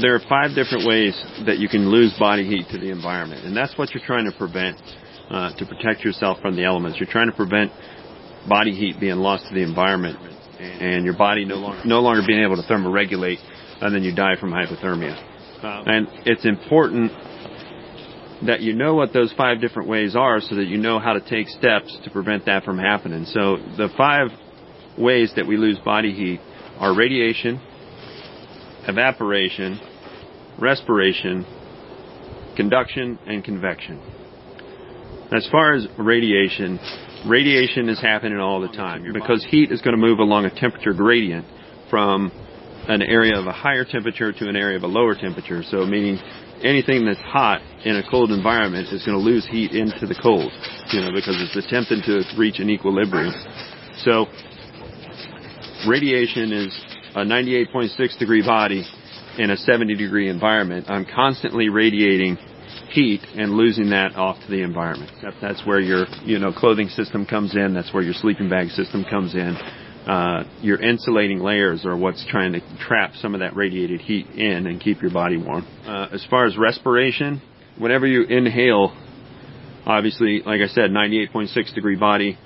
There are five different ways that you can lose body heat to the environment, and that's what you're trying to prevent uh, to protect yourself from the elements. You're trying to prevent body heat being lost to the environment and your body no longer, no longer being able to thermoregulate and then you die from hypothermia. And it's important that you know what those five different ways are so that you know how to take steps to prevent that from happening. So the five ways that we lose body heat are radiation, evaporation, respiration, conduction, and convection. As far as radiation, radiation is happening all the time because heat is going to move along a temperature gradient from an area of a higher temperature to an area of a lower temperature. So meaning anything that's hot in a cold environment is going to lose heat into the cold, you know, because it's attempting to reach an equilibrium. So radiation is a 98.6 degree body in a 70 degree environment. I'm constantly radiating heat and losing that off to the environment. That's where your, you know, clothing system comes in. That's where your sleeping bag system comes in. Uh, your insulating layers are what's trying to trap some of that radiated heat in and keep your body warm. Uh, as far as respiration, whenever you inhale, obviously, like I said, 98.6 degree body,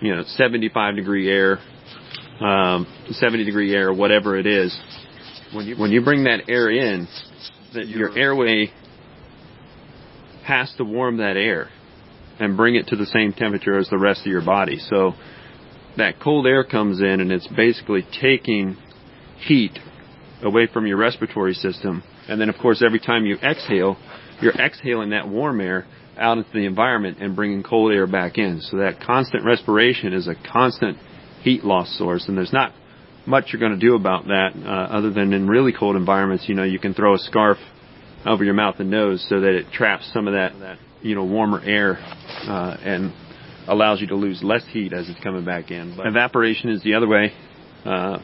you know, 75 degree air, um, 70 degree air, whatever it is. When you when you bring that air in, that your airway has to warm that air and bring it to the same temperature as the rest of your body. So that cold air comes in and it's basically taking heat away from your respiratory system. And then, of course, every time you exhale, you're exhaling that warm air out into the environment and bringing cold air back in. So that constant respiration is a constant heat loss source, and there's not much you're going to do about that uh, other than in really cold environments, you know, you can throw a scarf over your mouth and nose so that it traps some of that, you know, warmer air uh, and allows you to lose less heat as it's coming back in. But evaporation is the other way. Uh,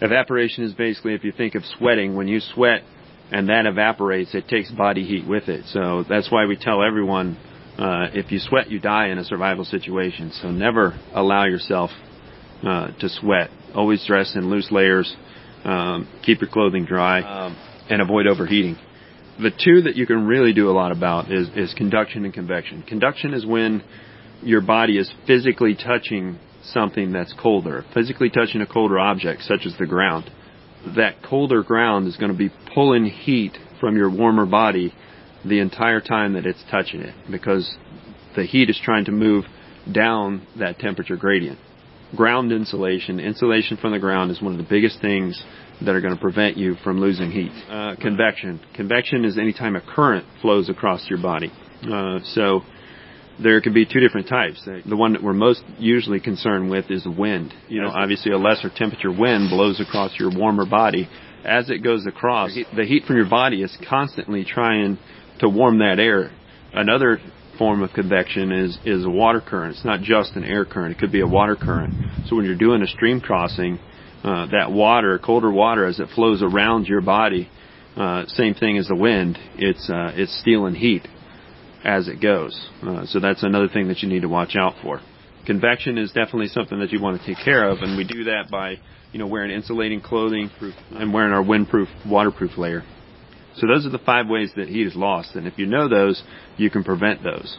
evaporation is basically if you think of sweating, when you sweat and that evaporates, it takes body heat with it. So that's why we tell everyone uh, if you sweat, you die in a survival situation. So never allow yourself uh, to sweat. Always dress in loose layers. Um, keep your clothing dry um, and avoid overheating. The two that you can really do a lot about is, is conduction and convection. Conduction is when your body is physically touching something that's colder, physically touching a colder object, such as the ground. That colder ground is going to be pulling heat from your warmer body the entire time that it's touching it because the heat is trying to move down that temperature gradient. Ground insulation, insulation from the ground is one of the biggest things that are going to prevent you from losing heat. Uh, convection. Convection is any time a current flows across your body. Uh, so there can be two different types. The one that we're most usually concerned with is the wind. You know, obviously a lesser temperature wind blows across your warmer body. As it goes across, the heat from your body is constantly trying to warm that air. Another form of convection is is a water current. It's not just an air current. It could be a water current. So when you're doing a stream crossing, uh, that water, colder water, as it flows around your body, uh, same thing as the wind. It's uh, it's stealing heat as it goes. Uh, so that's another thing that you need to watch out for. Convection is definitely something that you want to take care of, and we do that by you know wearing insulating clothing and wearing our windproof, waterproof layer. So those are the five ways that heat is lost, and if you know those, you can prevent those.